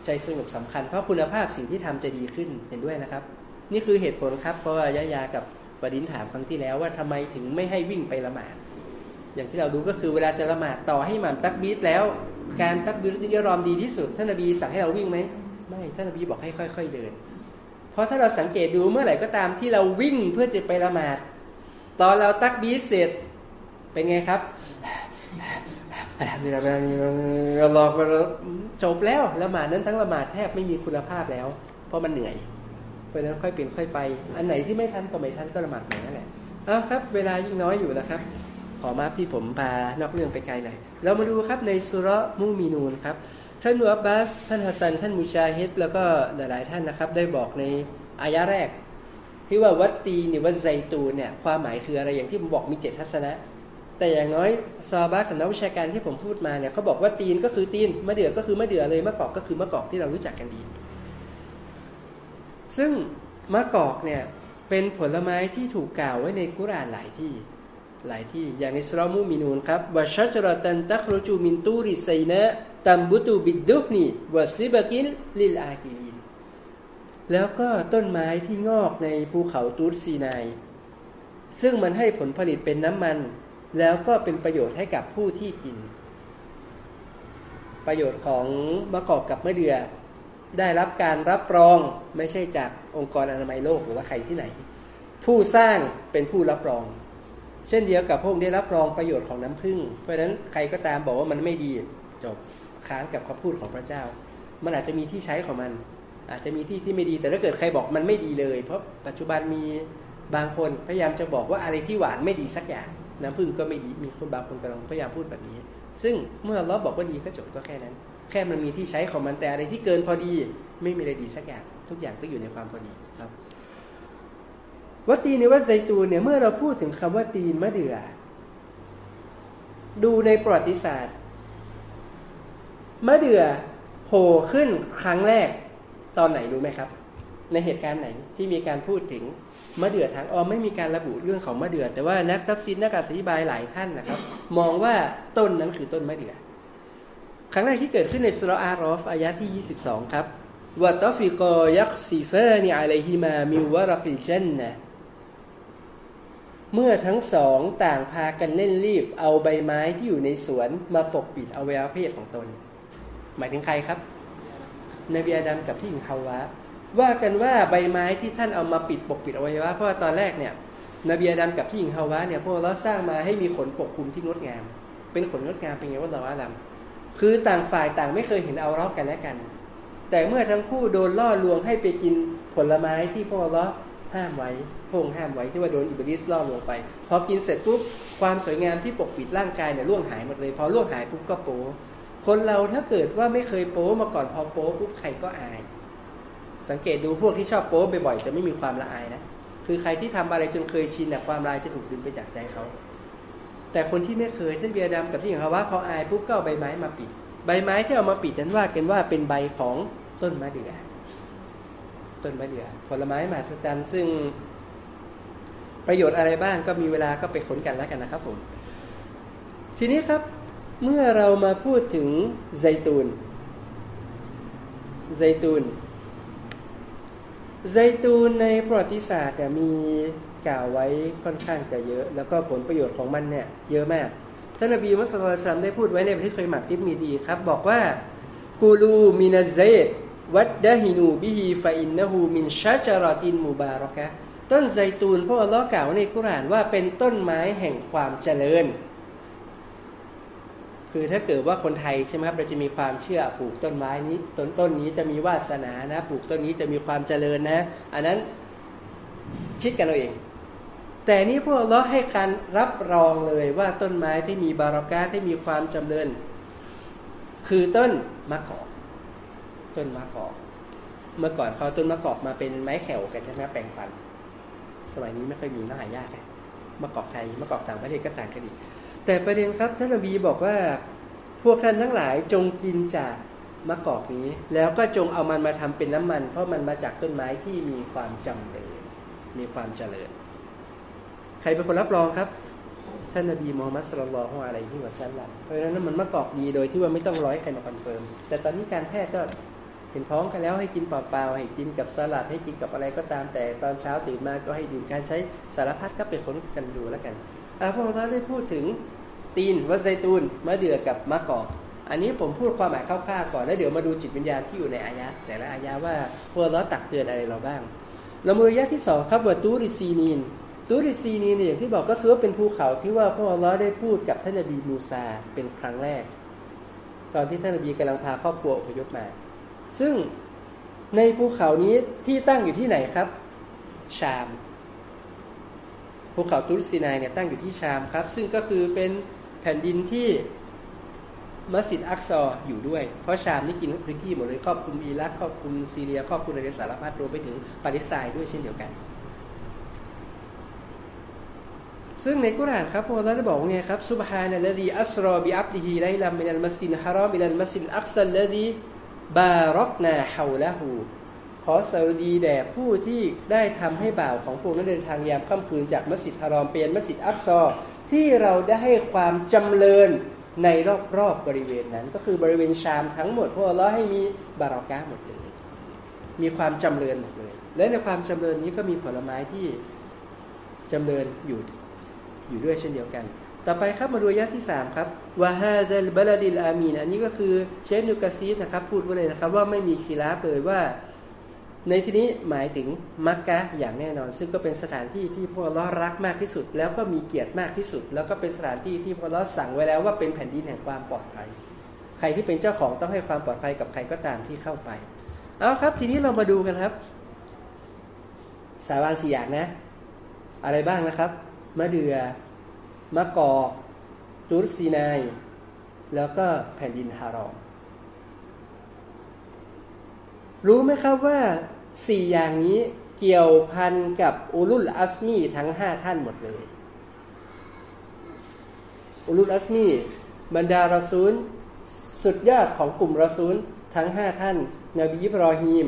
ใจสงบสำคัญ เพราะคุณภาพสิ่งที่ทำจะดีขึ้นเห็นด้วยนะครับ นี่คือเหตุผลครับเพราะว่ายะยากับปดินถามครั้งที่แล้วว่าทำไมถึงไม่ให้วิ่งไปละหมาด อย่างที่เราดูก็คือเวลาจะละหมาดต่อให้หมันตักบีดแล้ว การตักบีดยรอมดีที่สุด ท่านนบีสั่งให้เราวิ่งไหมไม่ท่านนบีบอกให้ค่อย ๆเดิน เพราะถ้าเราสังเกตดูเมื่อไหร่ก็ตามที่เราวิ่งเพื่อจะไปละหมาด ตอนเราตักบีดเสร็จเป็นไงครับเราลอกจบแล้วละหมาดนั้นทั้งละหมาดแทบไม่มีคุณภาพแล้ว เพราะมันเหนื่อยเพราะนั้นค่อยเปลี่ยนค่อยไป อันไหนที่ไม่ทันก็ไม่ทันก็ละหมาดเหมือนนั่นแหละเอาครับ เวลายิ่งน้อยอยู่แล้วครับ ขอมาที่ผมพานอกเรื่องไปไกลเลยเรามาดูครับในสุรมูมีนูนครับท่านนูอับบาสท่านฮัสซัน ท่านมุชาฮิดแล้วก็หลายๆท่านนะครับ ได้บอกในอายะแรก ที่ว่าวัตตีนี่วัตไซตูเนี่ยความหมายคืออะไรอย่างที่ผมบอกมีเจ็ดทัศนะ แต่อย่างน้อยซาบะกับนักวิชาการที่ผมพูดมาเนี่ยเขาบอกว่าตีนก็คือตีนมะเดื่อก็คือมะเดื่อเลยมะกอกก็คือมะกอกที่เรารู้จักกันดี ซึ่งมะกอกเนี่ยเป็นผลไม้ที่ถูกกล่าวไว้ในกุรานหลายที่ หลายที่อย่างในสรามูมินูนครับวะชัจรตันตัครจูมินตูริไซนะตัมบุตูบิดดุกนีوصبغ للآكلينแล้วก็ต้นไม้ที่งอกในภูเขาตูรซีนายซึ่งมันให้ผลผลิตเป็นน้ำมัน แล้วก็เป็นประโยชน์ให้กับผู้ที่กิน ประโยชน์ของมะกอกกับมะเดื่อ ได้รับการรับรองไม่ใช่จากองค์กรอนามัยโลกหรือว่าใครที่ไหน ผู้สร้างเป็นผู้รับรอง เช่นเดียวกับพระองค์ได้รับรองประโยชน์ของน้ำผึ้งเพราะฉะนั้นใครก็ตามบอกว่ามันไม่ดีจบค้านกับคำพูดของพระเจ้า มันอาจจะมีที่ใช้ของมัน อาจจะมีที่ที่ไม่ดีแต่ถ้าเกิดใครบอกมันไม่ดีเลย เพราะปัจจุบันมีบางคนพยายามจะบอกว่าอะไรที่หวานไม่ดีสักอย่าง น้ำผึ้งก็ไม่ดีมีคนบางคนกำลังพยายามพูดแบบนี้ ซึ่งเมื่อเราบอกว่าดีก็จบก็แค่นั้น แค่มันมีที่ใช้ของมันแต่อะไรที่เกินพอดี ไม่มีอะไรดีสักอย่าง ทุกอย่างต้องอยู่ในความพอดีครับ วัตีในวัดไซตูนเนี่ยเมื่อเราพูดถึงคำว่าตีนมะเดื่อดูในประวัติศาสตร์มะเดื่อโผล่ขึ้นครั้งแรกตอนไหนรู้ไหมครับ ในเหตุการณ์ไหนที่มีการพูดถึงมะเดื่อทางอ้อมไม่มีการระบุเรื่องของมะเดื่อแต่ว่านักตัฟซีรนักอธิบายหลายท่านนะครับ มองว่าต้นนั้นคือต้นมะเดื่อครั้งแรกที่เกิดขึ้นในซูเราะฮฺอะอฺรอฟอายะที่ 22 ครับوطفقا يخصفان عليهما من ورق الجنة เมื่อทั้งสองต่างพากันเล่นรีบ เอาใบไม้ที่อยู่ในสวนมาปกปิดอวัยวะเพศของตน หมายถึงใครครับ นบีอาดัมกับที่หญิงฮาวะ ว่ากันว่าใบไม้ที่ท่านเอามาปิดปกปิดอวัยวะเพราะว่าตอนแรกเนี่ย นบีอาดัมกับที่หญิงฮาวะเนี่ยพวกเราสร้างมาให้มีขนปกคลุมที่งดงาม เป็นขนงดงามเป็นไงว่าเราอาดัมคือต่างฝ่ายต่างไม่เคยเห็นเอารอกกันและกัน แต่เมื่อทั้งคู่โดนล่อลวงให้ไปกินผลไม้ที่พวกเรา ห้ามไว้พงห้ามไว้ที่ว่าโดนอิบลิสล่อลวงไป พอกินเสร็จปุ๊บความสวยงามที่ปกปิดร่างกายเนี่ยล่วงหายหมดเลย พอล่วงหายปุ๊บก็โป๊คนเราถ้าเกิดว่าไม่เคยโป๊มาก่อนพอโป๊ปุ๊บใครก็อาย สังเกตดูพวกที่ชอบโป๊บ่อยๆจะไม่มีความละอายนะคือใครที่ทำอะไรจนเคยชินเนี่ยความลายจะถูกดึงไปจากใจเขาแต่คนที่ไม่เคยท่านเบียดำกับที่อย่างเขาว่าพออายปุ๊บก็เอาใบไม้มาปิด ใบไม้ที่เอามาปิดนั้นว่ากันว่าเป็นใบของต้นมะเดื่อ ต้นมะเดื่อผลไม้มหัศจรรย์ซึ่งประโยชน์อะไรบ้างก็มีเวลาก็ไปค้นกันแล้วกันนะครับผม ทีนี้ครับเมื่อเรามาพูดถึงไซตูนไซตูนไซตูนในประวัติศาสตร์เนี่ยมีกล่าวไว้ค่อนข้างจะเยอะ แล้วก็ผลประโยชน์ของมันเนี่ยเยอะมาก ท่านนบีมุสลิมได้พูดไว้ในบันทึกเคยหมักติดมีดีครับ บอกว่าكلوا من الزيت وادهنوا به فإنه من شجرة مباركةต้น زيتونพระองค์อัลลอฮ์กล่าวในกุรานว่าเป็นต้นไม้แห่งความเจริญ คือถ้าเกิดว่าคนไทยใช่ไหมครับเราจะมีความเชื่อปลูกต้นไม้นี้ต้นต้นนี้จะมีวาสนานะ ปลูกต้นนี้จะมีความเจริญนะ อันนั้นคิดกันเราเอง แต่นี้พวกอัลลอฮ์ให้การรับรองเลยว่าต้นไม้ที่มีบารอกาที่มีความจำเริญ คือต้นมะกอก ต้นมะกอก เมื่อก่อนเขาต้นมะกอกมาเป็นไม้แขวกันใช่ไหมแปลงฟัน สมัยนี้ไม่ค่อยมีน่าหายากเลยมะกอกไทยมะกอกต่างประเทศก็ต่างกันอีก แต่ประเด็นครับท่านนบีบอกว่าพวกท่านทั้งหลายจงกินจากมะกอกนี้ แล้วก็จงเอามันมาทำเป็นน้ำมัน เพราะมันมาจากต้นไม้ที่มีความจำเริญมีความเจริญ ใครเป็นคนรับรองครับ ท่านนบีมูฮัมมัดصلى الله عليه وسلمเพราะฉะนั้นน้ำมันมะกอกดีโดยที่ว่าไม่ต้องรอให้ใครมา confirm แต่ตอนนี้การแพทย์ก็ เห็นพ้องกันแล้วให้กินเปล่าๆให้กินกับสลัดให้กินกับอะไรก็ตามแต่ตอนเช้าตื่นมาก็ให้ดื่มการใช้สารพัดก็เป็นคนกันดูแล้วกันอาพวกเราได้พูดถึงتين والزيتونมะเดื่อกับมะกอกอันนี้ผมพูดความหมายคร่าวๆก่อนแล้วเดี๋ยวมาดูจิตวิญญาณที่อยู่ในอายะแต่ละอายะว่าพวกเราตักเตือนอะไรเราบ้างเรามือยะที่สองครับว่าตูริซีนีนตูริซีนีนอย่างที่บอกก็คือว่าเป็นภูเขาที่ว่าพวกเราได้พูดกับท่านนบีมูซาเป็นครั้งแรก ตอนที่ท่านนบีกำลังพาครอบครัวอพยพมา ซึ่งในภูเขานี้ที่ตั้งอยู่ที่ไหนครับ ชาม ภูเขาตุรซีนายเนี่ยตั้งอยู่ที่ชามครับ ซึ่งก็คือเป็นแผ่นดินที่มัสยิดอักซออยู่ด้วย เพราะชามนี่กินพื้นที่หมดเลยครอบคลุมอิรักครอบคลุมซีเรียครอบคลุมในสารพัดรวมไปถึงปาเลสไตน์ด้วยเช่นเดียวกัน ซึ่งในกุรานครับพระองค์ได้บอกไงครับسبحان الذي أسرى بعبده ليلا من المسجد الحرام إلى المسجد الأقصى الذي باركنا حولهขอสวัสดีแด่ผู้ที่ได้ทำให้บ่าวของพระองค์นั้นเดินทางยามค่ำคืนจากมัสยิดฮารอมเป็นมัสยิดอักซอที่เราได้ให้ความจำเริญในรอบๆบบริเวณนั้น ก็คือบริเวณชามทั้งหมดพวกเราให้มีบารอกาหมดเลยมีความจำเริญหมดเลย และในความจำเริญนี้ก็มีผลไม้ที่จำเริญอยู่อยู่ด้วยเช่นเดียวกัน ต่อไปครับมาดูยะที่สามครับวาฮาเดลบลาดิลอามีนอันนี้ก็คือเชฟนูกาซีสนะครับ พูดไว้เลยนะครับว่าไม่มีคีราเลยว่า ในที่นี้หมายถึงมักกะอย่างแน่นอน ซึ่งก็เป็นสถานที่ที่พวกเรารักมากที่สุด แล้วก็มีเกียรติมากที่สุด แล้วก็เป็นสถานที่ที่พวกเราสั่งไว้แล้วว่าเป็นแผ่นดินแห่งความปลอดภัย ใครที่เป็นเจ้าของต้องให้ความปลอดภัยกับใครก็ตามที่เข้าไปเอาครับ ทีนี้เรามาดูกันครับ สาบานสี่อย่างนะ อะไรบ้างนะครับมะเดื่อ มะกอกตุรซีนาย แล้วก็แผ่นดินฮารอม รู้ไหมครับว่าสี่อย่างนี้เกี่ยวพันกับอุลุลอัสมีทั้งห้าท่านหมดเลย อุลุลอัสมีบรรดารอซูล สุดยอดของกลุ่มรอซูล ทั้งห้าท่าน นบีอิบรอฮีม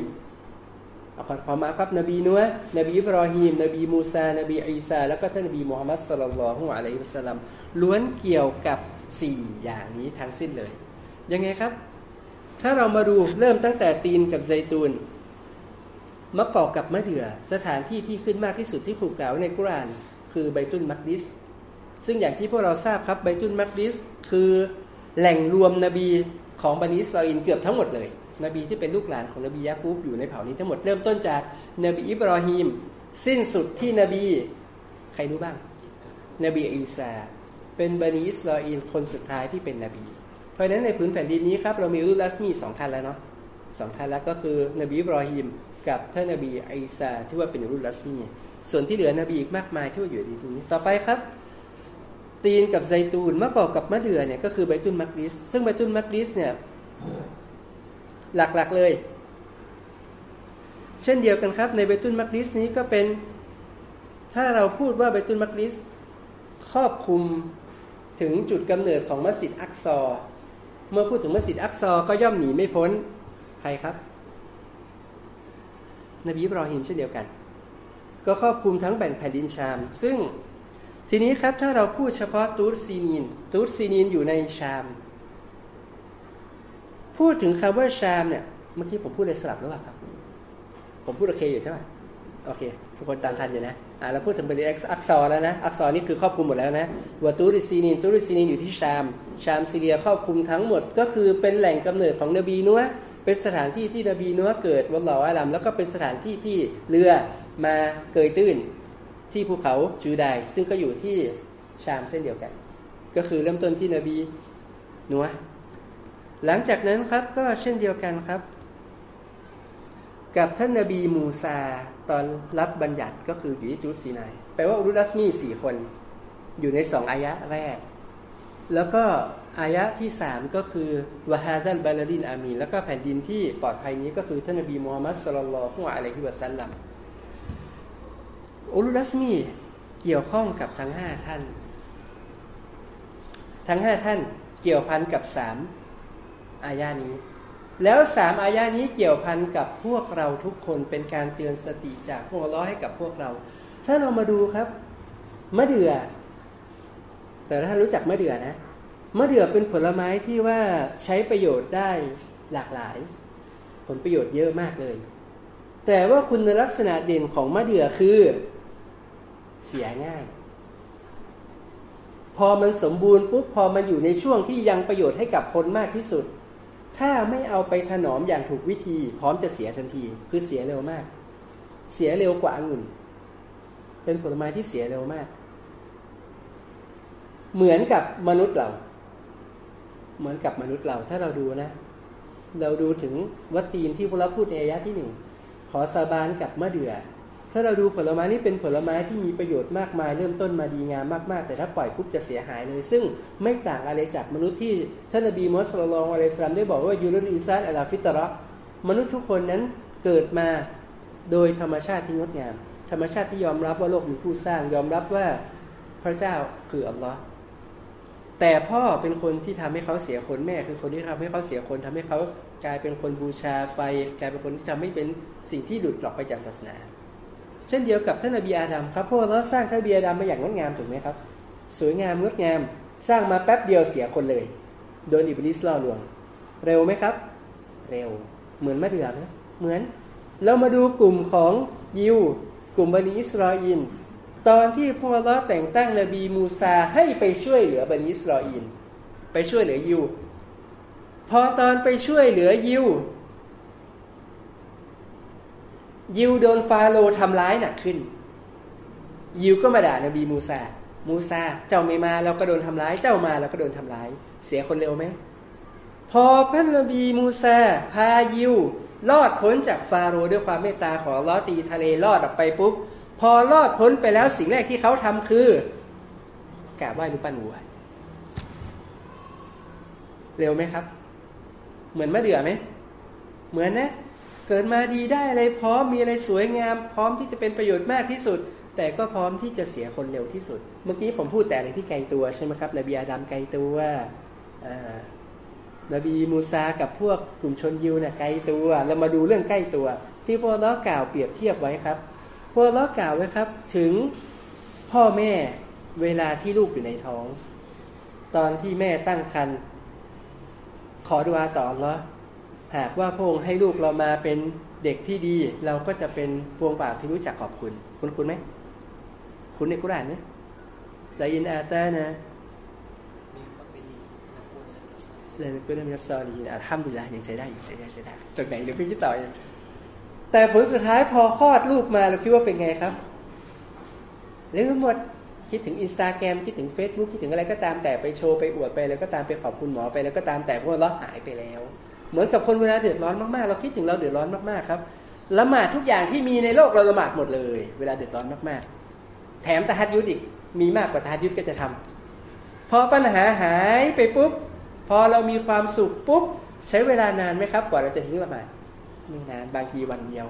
เอาขอมาครับนบีนัวนบีอิบรอฮีม นบีมูซา นบีอีสาแล้วก็ท่านนบีมุฮัมมัดสุลลัลฮุอะลัยฮิสัลลัมล้วนเกี่ยวกับสี่อย่างนี้ทั้งสิ้นเลย ยังไงครับ ถ้าเรามาดูเริ่มตั้งแต่ตีนกับไซตูนมะกอกกับมะเดื่อสถานที่ที่ขึ้นมากที่สุดที่ถูกกล่าวในกุราน คือไบตุนมักดิส ซึ่งอย่างที่พวกเราทราบครับไบตุนมักดิสคือแหล่งรวมนบีของบันิสราอินเกือบทั้งหมดเลย นบีที่เป็นลูกหลานของนบียะกูบอยู่ในเผ่านี้ทั้งหมดเริ่มต้นจากนบีอิบรอฮีมสิ้นสุดที่นบี ใครรู้บ้าง นบีอีสาเป็นบันิอิสราอินคนสุดท้ายที่เป็นนบี เพราะฉะนั้นในพื้นแผ่นดินนี้ครับเรามีอุลัสมีสองท่านแล้วเนาะสองท่านแล้วก็คือนบีอิบรอฮีมกับท่านนบีอีสาที่ว่าเป็นรุ่นลัสมีส่วนที่เหลือนบีอีกมากมายที่ว่าอยู่ในที่นี้ต่อไปครับตีนกับไซตูนมะกอกกับมะเดื่อเนี่ยก็คือไบตุนมักดิส ซึ่งไบตุนมักดิสเนี่ย หลักๆเลย เช่นเดียวกันครับ ในไบตุนมักดิสนี้ก็เป็น ถ้าเราพูดว่าไบตุนมักดิสครอบคลุมถึงจุดกำเนิดของมัสยิดอักซอ เมื่อพูดถึงมัสยิดอักซอ ก็ย่อมหนีไม่พ้นใครครับ นบีอิบรอฮิมเช่นเดียวกัน ก็ครอบคลุมทั้งแบ่งแผ่นดินชาม ซึ่งทีนี้ครับถ้าเราพูดเฉพาะตูรซีนีนตูรซีนีนอยู่ในชาม พูดถึงคำว่าชามเนี่ยเมื่อกี้ผมพูดในสลับหรือเปล่าครับ ผมพูดโอเคอยู่ใช่ไหมโอเค ทุกคนตามทันอยู่นะอ่าเราพูดถึงบริอักษรแล้วนะอักษรนี่คือครอบคลุมหมดแล้วนะว่าตูริซีนีนตูริซีนีนอยู่ที่ชาม ชามซีเรียครอบคลุมทั้งหมด ก็คือเป็นแหล่งกำเนิดของนบีนัวเป็นสถานที่ที่นบีนัวเกิดวันหล่ออาลัมแล้วก็เป็นสถานที่ที่เรือมาเกยตื้นที่ภูเขาจูดายซึ่งก็อยู่ที่ชามเส้นเดียวกัน ก็คือเริ่มต้นที่นบีนัว หลังจากนั้นครับก็เช่นเดียวกันครับ กับท่านนบีมูซาตอนรับบัญญัติก็คืออยู่ที่จูซีนายแปลว่าอุรุลัสมีสี่คน อยู่ในสองอายะแรก แล้วก็อายะที่สามก็คือวะฮาซัลบาลดินอามี แล้วก็แผ่นดินที่ปลอดภัยนี้ก็คือท่านนบีมูฮัมมัดสุลลัลฮุอะลัยฮิวะสัลลัมอุลุลัสมีเกี่ยวข้องกับทั้งห้าท่าน ทั้งห้าท่านเกี่ยวพันกับสาม อายานี้ แล้วสามอายานี้เกี่ยวพันกับพวกเราทุกคนเป็นการเตือนสติจากพวกเราให้กับพวกเรา ถ้าเรามาดูครับมะเดื่อ แต่ถ้ารู้จักมะเดื่อนะมะเดื่อเป็นผลไม้ที่ว่าใช้ประโยชน์ได้หลากหลาย ผลประโยชน์เยอะมากเลย แต่ว่าคุณลักษณะเด่นของมะเดื่อคือเสียง่าย พอมันสมบูรณ์ปุ๊บพอมันอยู่ในช่วงที่ยังประโยชน์ให้กับคนมากที่สุด ถ้าไม่เอาไปถนอมอย่างถูกวิธีพร้อมจะเสียทันที คือเสียเร็วมาก เสียเร็วกว่าองุ่น เป็นผลไม้ที่เสียเร็วมาก เหมือนกับมนุษย์เรา เหมือนกับมนุษย์เรา ถ้าเราดูนะ เราดูถึงวัตตีนที่พราพูดในอายะที่หนึ่งขอสาบานกับมะเดื่อ ถ้าเราดูผลไม้นี่เป็นผลไม้ที่มีประโยชน์มากมาย เริ่มต้นมาดีงามมากๆ แต่ถ้าปล่อยปุ๊บจะเสียหายเลย ซึ่งไม่ต่างอะไรจากมนุษย์ที่ท่านนบีมุฮัมมัดสุลลัลอะลัยสลามได้บอกว่ายูรุนอิซานอัลาฟิตระมนุษย์ทุกคนนั้นเกิดมาโดยธรรมชาติที่งดงาม ธรรมชาติที่ยอมรับว่าโลกมีผู้สร้างยอมรับว่าพระเจ้าคืออัลลอฮ์แต่พ่อเป็นคนที่ทำให้เขาเสียคนแม่คือคนที่ทำให้เขาเสียคนทำให้เขากลายเป็นคนบูชาไฟกลายเป็นคนที่ทำให้เป็นสิ่งที่หลุดออกไปจากศาสนา เช่นเดียวกับท่านอบีอาดัมครับพวกเราสร้างท่านอบีอาดัมมาอย่างงดงามถูกไหมครับ สวยงามงดงาม สร้างมาแป๊บเดียวเสียคนเลย โดนอิบลิสล่อลวง เร็วไหมครับ เร็ว เหมือนมะเดื่อไหมเหมือน เรามาดูกลุ่มของยิว กลุ่มบันิอิสราเอลตอนที่พวกเราแต่งตั้งนบีมูซาให้ไปช่วยเหลือบันิอิสราเอลไปช่วยเหลือยิว พอตอนไปช่วยเหลือยิว ยิวโดนฟาโรห์ทำร้ายหนักขึ้น ยิวก็มาด่านบีมูซา มูซาเจ้าไม่มาเราก็โดนทำร้าย เจ้ามาเราก็โดนทำร้าย เสียคนเร็วไหม พอพระนบีมูซาพายิวรอดพ้นจากฟาโรห์ด้วยความเมตตาของลอตีทะเลรอดออกไปปุ๊บพอรอดพ้นไปแล้วสิ่งแรกที่เขาทำคือกราบไหว้รูปปั้นวัวเร็วไหมครับ เหมือนมะเดื่อไหม เหมือนนะ เกิดมาดีได้อะไรพร้อมมีอะไรสวยงาม พร้อมที่จะเป็นประโยชน์มากที่สุด แต่ก็พร้อมที่จะเสียคนเร็วที่สุด เมื่อกี้ผมพูดแต่อะไรที่ไกลตัวใช่ไหมครับนบีอาดัมไกลตัวนบีมูซากับพวกกลุ่มชนยิวเนี่ยไกลตัวเรามาดูเรื่องใกล้ตัว ที่พวกเรากล่าวเปรียบเทียบไว้ครับพวกเรากล่าวไว้ครับ ถึงพ่อแม่เวลาที่ลูกอยู่ในท้อง ตอนที่แม่ตั้งครรภ์ขอดุอาต่ออัลลอฮ์ หากว่าพระองค์ให้ลูกเรามาเป็นเด็กที่ดี เราก็จะเป็นพวงปากที่รู้จักขอบคุณ คุณคุณไหมคุณในกุรานไหมลายินอาตานะเลยก็ได้มีซอลีอัลฮัมดุลิลละยังใช้ได้ยังใช้ได้ใช้ได้จากไหนเดี๋ยวพี่จะต่อยแต่ผลสุดท้ายพอคลอดลูกมาเราคิดว่าเป็นไงครับเรื่องหมดคิดถึงอินสตาแกรมคิดถึง Facebook คิดถึงอะไรก็ตามแต่ไปโชว์ไปอวดไปแล้วก็ตามไปขอบคุณหมอไปแล้วก็ตามแต่พวกเราหายไปแล้ว เหมือนกับคนเวลาเดือดร้อนมากๆ เราคิดถึงเราเดือดร้อนมากๆครับละหมาดทุกอย่างที่มีในโลกเราละหมาดหมดเลย เวลาเดือดร้อนมากๆ แถมตะฮัดยุดอีกมีมากกว่าตะฮัดยุดก็จะทำพอปัญหาหายไปปุ๊บ พอเรามีความสุขปุ๊บ ใช้เวลานานไหมครับ กว่าเราจะทิ้งละหมาดไม่นานบางทีวันเดียว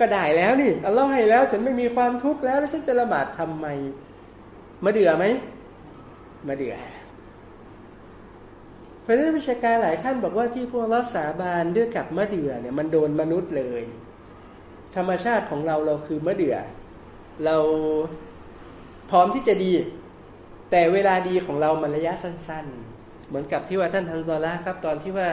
ก็ได้แล้วนี่อัลลอฮ์ให้แล้วฉันไม่มีความทุกข์แล้วแล้วฉันจะละหมาดทำไมมาเดือไหมมาเดือ ราะนั้นวิชาการหลายท่านบอกว่าที่พวกรักษาบานด้วยกับมะเดื่อเนี่ยมันโดนมนุษย์เลย ธรรมชาติของเราเราคือมะเดื่อ เราพร้อมที่จะดี แต่เวลาดีของเรามันระยะสั้น ๆ เหมือนกับที่ว่าท่านทันซอล่าครับ ตอนที่ว่า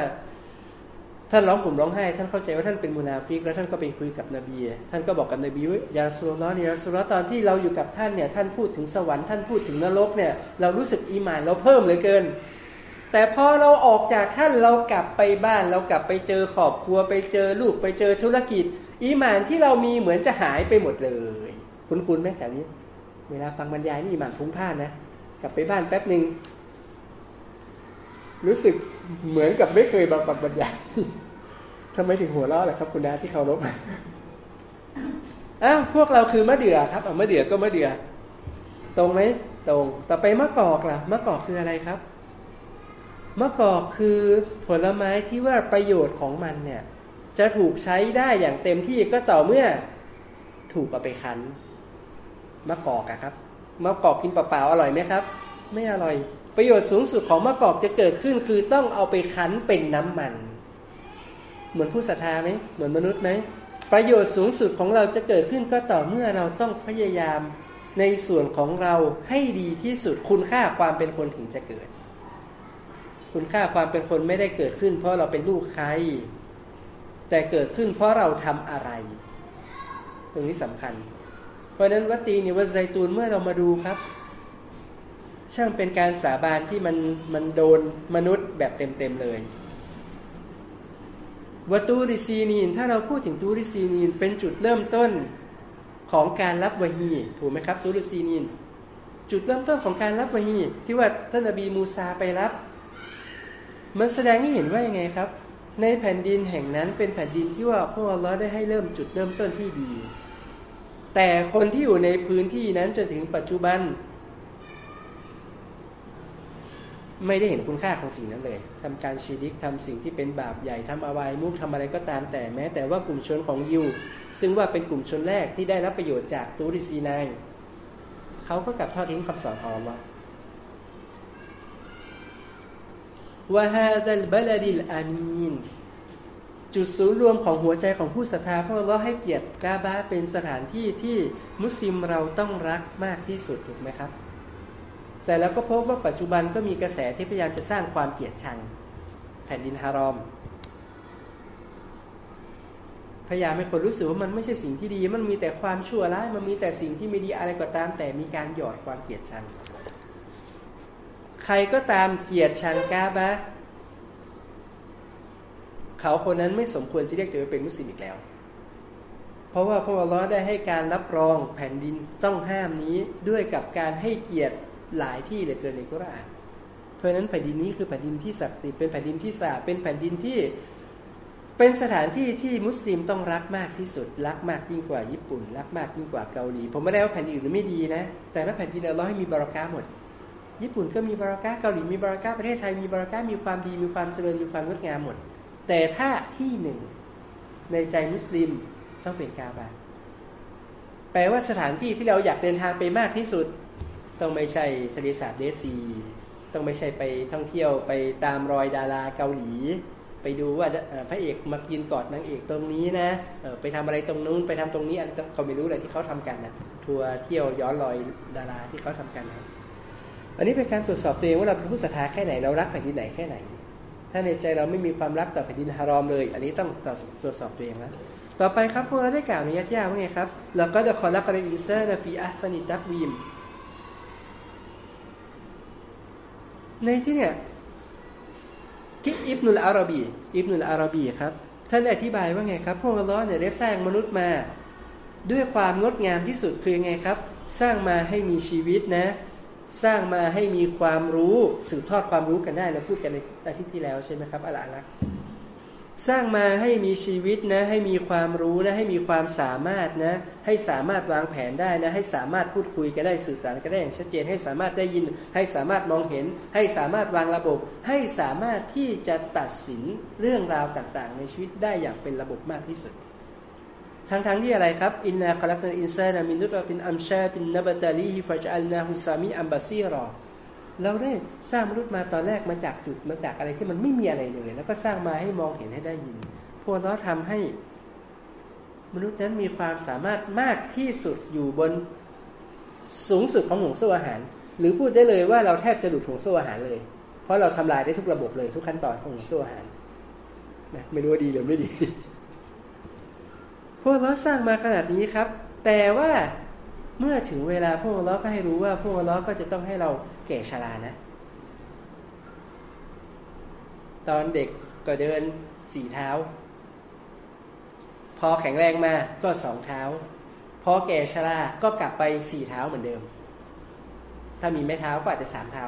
ท่านร้องผมร้องไห้ ท่านเข้าใจว่าท่านเป็นมุนาฟิกแล้วท่านก็ไปคุยกับนบี ท่านก็บอกกับนบีว่ายาสุลล้อเนี่ยยาสุลตอนที่เราอยู่กับท่านเนี่ยท่านพูดถึงสวรรค์ท่านพูดถึงนรกเนี่ยเรารู้สึกอีหมานเราเพิ่มเลยเกิน แต่พอเราออกจากท่านเรากลับไปบ้าน เรากลับไปเจอครอบครัวไปเจอลูกไปเจอธุรกิจ อีหมานที่เรามีเหมือนจะหายไปหมดเลย คุณคุณไหมแถวนี้ เวลาฟังบรรยายนี่อีหมานพุ่งพ่านนะกลับไปบ้านแป๊บหนึ่งรู้สึกเหมือนกับไม่เคยบำบัดบรรยายทำไมถึงหัวเราะล่ะครับคุณน้าที่เคารพอ้าวพวกเราคือมะเดื่อครับเอามะเดื่อก็มะเดื่อตรงไหมตรง ต่อไปมะกอกล่ะมะกอกคืออะไรครับ มะกอกคือผลไม้ที่ว่าประโยชน์ของมันเนี่ย จะถูกใช้ได้อย่างเต็มที่ก็ต่อเมื่อถูกเอาไปคั้นมะกอกอะครับมะกอกกินเปล่าๆอร่อยไหมครับ ไม่อร่อย ประโยชน์สูงสุดของมะกอกจะเกิดขึ้นคือต้องเอาไปคั้นเป็นน้ำมัน เหมือนผู้ศรัทธาไหมเหมือนมนุษย์ไหมประโยชน์สูงสุดของเราจะเกิดขึ้นก็ต่อเมื่อเราต้องพยายามในส่วนของเราให้ดีที่สุดคุณค่าความเป็นคนถึงจะเกิด คุณค่าความเป็นคนไม่ได้เกิดขึ้น เพราะเราเป็นลูกใคร แต่เกิดขึ้นเพราะเราทำอะไร ตรงนี้สำคัญ เพราะนั้นวัตีนิวัตไซตูนเมื่อเรามาดูครับ ช่างเป็นการสาบานที่มันมันโดนมนุษย์แบบเต็มๆเลยวัตูริซีนีนถ้าเราพูดถึงตูริซีนีนเป็นจุดเริ่มต้นของการรับวะฮีถูกไหมครับตูริซีนีนจุดเริ่มต้นของการรับวะฮีที่ว่าท่านนบีมูซาไปรับ มันแสดงให้เห็นว่ายังไงครับ ในแผ่นดินแห่งนั้นเป็นแผ่นดินที่ว่าพวกเราได้ให้เริ่มจุดเริ่มต้นที่ดี แต่คนที่อยู่ในพื้นที่นั้นจนถึงปัจจุบัน ไม่ได้เห็นคุณค่าของสิ่งนั้นเลยทำการชีดิกทำสิ่งที่เป็นบาปใหญ่ทำอวายมุกทำอะไรก็ตามแต่แม้ แต่ว่ากลุ่มชนของยิวซึ่งว่าเป็นกลุ่มชนแรกที่ได้รับประโยชน์จากตูริซีนายเขาก็กลับทอดทิ้งคำสอนของอัลลอฮ์ วะฮาดัลบลดิลอามีนจุดศูนย์รวมของหัวใจของผู้ศรัทธาพระเราให้เกียรติกาบาเป็นสถานที่ที่มุสลิมเราต้องรักมากที่สุดถูกไหมครับ แต่แล้วก็พบว่าปัจจุบันก็มีกระแสที่พยายามจะสร้างความเกลียดชัง แผ่นดินฮารอม พยายามให้คนรู้สึกว่ามันไม่ใช่สิ่งที่ดี มันมีแต่ความชั่วร้ายมันมีแต่สิ่งที่ไม่ดีอะไรก็ตาม แต่มีการหยอดความเกลียดชัง ใครก็ตามเกียดชังกาบะเขาคนนั้นไม่สมควรจะเรียกตัวเป็นมุสลิมอีกแล้ว เพราะว่าพระอัลลอฮ์ได้ให้การรับรองแผ่นดินต้องห้ามนี้ด้วยกับการให้เกียรติหลายที่เหลือเกินในกุรอาน เพราะฉะนั้นแผ่นดินนี้คือแผ่นดินที่ศักดิ์สิทธิ์เป็นแผ่นดินที่สะอาดเป็นแผ่นดินที่เป็นสถานที่ที่มุสลิมต้องรักมากที่สุด รักมากยิ่งกว่าญี่ปุ่น รักมากยิ่งกว่าเกาหลี ผมไม่ได้ว่าแผ่นดินอื่นไม่ดีนะ แต่ละแผ่นดินเราให้มีบารักาหมด ญี่ปุ่นก็มีบารักาเกาหลีมีบารักาประเทศไทยมีบารักามีความดีมีความเจริญมีความงดงามหมด แต่ถ้าที่หนึ่งในใจมุสลิมต้องเป็นกาบาแปลว่าสถานที่ที่เราอยากเดินทางไปมากที่สุด ต้องไม่ใช่ทะเลสาบเดซี ต้องไม่ใช่ไปท่องเที่ยวไปตามรอยดาราเกาหลี ไปดูว่าพระเอกมากินกอดนางเอกตรงนี้นะไปทำอะไรตรงนู้นไปทำตรงนี้อะไรเขาไม่รู้อะไรที่เขาทำกันนะทัวร์เที่ยวย้อนรอยดาราที่เขาทำกันนะ อันนี้เป็นการตรวจสอบตัวเองว่าเราเป็นผู้ศรัทธาแค่ไหนเรารักแผ่นดินไหนแค่ไหน ถ้าในใจเราไม่มีความรักต่อแผ่นดินฮารอมเลย อันนี้ต้องตรวจสอบตัวเองแล้วต่อไปครับพวกเราได้กล่าวในยัตยาว่าไงครับแล้วก็จะขอรักกันอินเซอร์ฟีอัสนิตักวีมในที่เนี่ยคิดอิบนุลอาราบีอิบนุลอาราบีครับท่านอธิบายว่าไงครับพวกอัลลอฮ์เนี่ยได้สร้างมนุษย์มา ด้วยความงดงามที่สุดคือไงครับ สร้างมาให้มีชีวิตนะ สร้างมาให้มีความรู้สืบทอดความรู้กันได้เราพูดกันในอาทิตย์ที่แล้วใช่ไหมครับอัลลอฮ์สร้างมาให้มีชีวิตนะให้มีความรู้นะให้มีความสามารถนะให้สามารถวางแผนได้นะให้สามารถพูดคุยกันได้สื่อสารกันได้อย่างชัดเจน ให้สามารถได้ยิน ให้สามารถมองเห็น ให้สามารถวางระบบ ให้สามารถที่จะตัดสินเรื่องราวต่างๆ ในชีวิตได้อย่างเป็นระบบมากที่สุด ทั้งๆทที่อะไรครับอินนาคลักนันอินซานามินุตตินอัมชาตินนบตาลีฮิฟัจอัลนาฮุสามีอัมบาซีรอเราได้สร้างมนุษย์มาตอนแรกมาจากจุดมาจากอะไรที่มันไม่มีอะไรเลย แล้วก็สร้างมาให้มองเห็นให้ได้ยิน พวกเราทำให้ มนุษย์นั้นมีความสามารถมากที่สุดอยู่บนสูงสุดของห่วงโซ่อาหาร หรือพูดได้เลยว่าเราแทบจะหลุดห่วงโซ่อาหารเลย เพราะเราทำลายได้ทุกระบบเลยทุกขั้นตอนของห่วงโซ่อาหารนะไม่รู้ว่าดีหรือไม่ดี วกเราสร้างมาขนาดนี้ครับ แต่ว่าเมื่อถึงเวลาพวกเราก็ให้รู้ว่าพวกเราก็จะต้องให้เราแก่ชรานะ ตอนเด็กก็เดินสี่เท้า พอแข็งแรงมาก็สองเท้า พอแก่ชราก็กลับไปสี่เท้าเหมือนเดิม ถ้ามีไม้เท้าก็อาจจะสามเท้า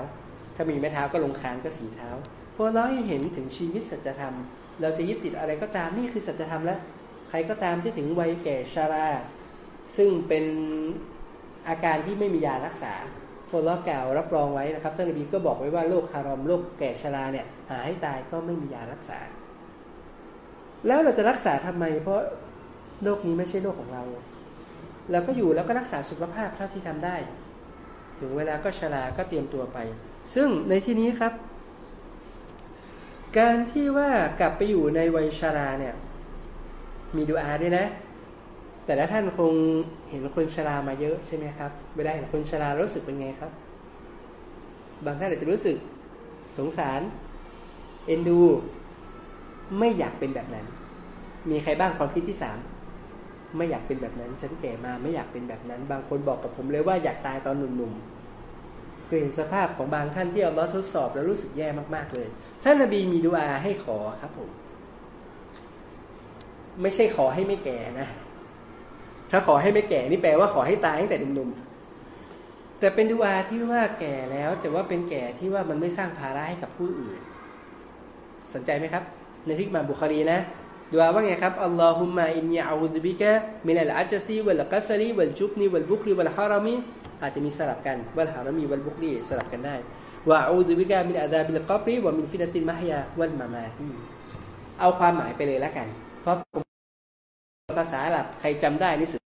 ถ้ามีไม้เท้าก็ลงคานก็สี่เท้าพวกเราเห็นถึงชีวิตสัจธรรม เราจะยึดติดอะไรก็ตามนี่คือสัจธรรมแล้ว ใครก็ตามที่ถึงวัยแก่ชรา ซึ่งเป็นอาการที่ไม่มียารักษาพวกเกล่าวรับรองไว้นะครับท่านนบีก็บอกไว้ว่าโรคคารอมโรคแก่ชราเนี่ย หาให้ตายก็ไม่มียารักษา แล้วเราจะรักษาทำไม เพราะโรคนี้ไม่ใช่โรคของเราเราก็อยู่แล้วก็รักษาสุขภาพเท่าที่ทำได้ ถึงเวลาก็ชราก็เตรียมตัวไป ซึ่งในที่นี้ครับ การที่ว่ากลับไปอยู่ในวัยชราเนี่ย มีดูอาด้วยนะ แต่ละท่านคงเห็นคนชรามาเยอะใช่ไหมครับเวลาเห็นคนชรารู้สึกเป็นไงครับ บางท่านอาจจะรู้สึกสงสาร เอ็นดู ไม่อยากเป็นแบบนั้น มีใครบ้างความคิดที่สามไม่อยากเป็นแบบนั้นฉันแก่มาไม่อยากเป็นแบบนั้น บางคนบอกกับผมเลยว่าอยากตายตอนหนุ่มๆเคยเห็นสภาพของบางท่านที่เอัลลอทดสอบแล้วรู้สึกแย่มากๆเลย ท่านนบีมีดูอาให้ขอครับผม ไม่ใช่ขอให้ไม่แก่นะ ถ้าขอให้ไม่แก่นี่แปลว่าขอให้ตายตั้งแต่หนุ่มๆแต่เป็นดูอาที่ว่าแก่แล้ว แต่ว่าเป็นแก่ที่ว่ามันไม่สร้างภาระให้กับผู้อื่น สนใจไหมครับ ในทิกมาบุคารีนะดูอาว่าไงครับอัลลอฮุมะอินยาอูดบิกะมินัลอัจซีวัลกัสรีวัลจุบนีวัลบุคลีวัลฮารามีอาจจะมีสลับกันวัลฮารามีวัลบุคลีสลับกันได้ว่าอูดบิกะมินอาดาบิลกับรีวะมินฟินตินมะฮยาวัลมามาตีเอาความหมายไปเลยแล้วกันเพราะ ภาษาหลับใครจำได้นี่สุด